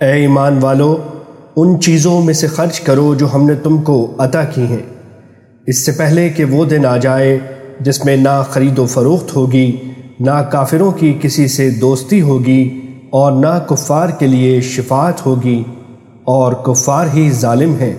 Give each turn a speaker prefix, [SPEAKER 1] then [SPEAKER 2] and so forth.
[SPEAKER 1] اے ایمان والو، ان چیزوں میں سے خرچ کرو جو ہم نے تم کو عطا کی ہیں۔ اس سے پہلے کہ وہ دن آ جائے جس میں نہ خرید و فروخت ہوگی، نہ کافروں کی کسی سے دوستی ہوگی اور نہ کفار کے لیے شفاعت ہوگی، اور کفار ہی ظالم ہیں۔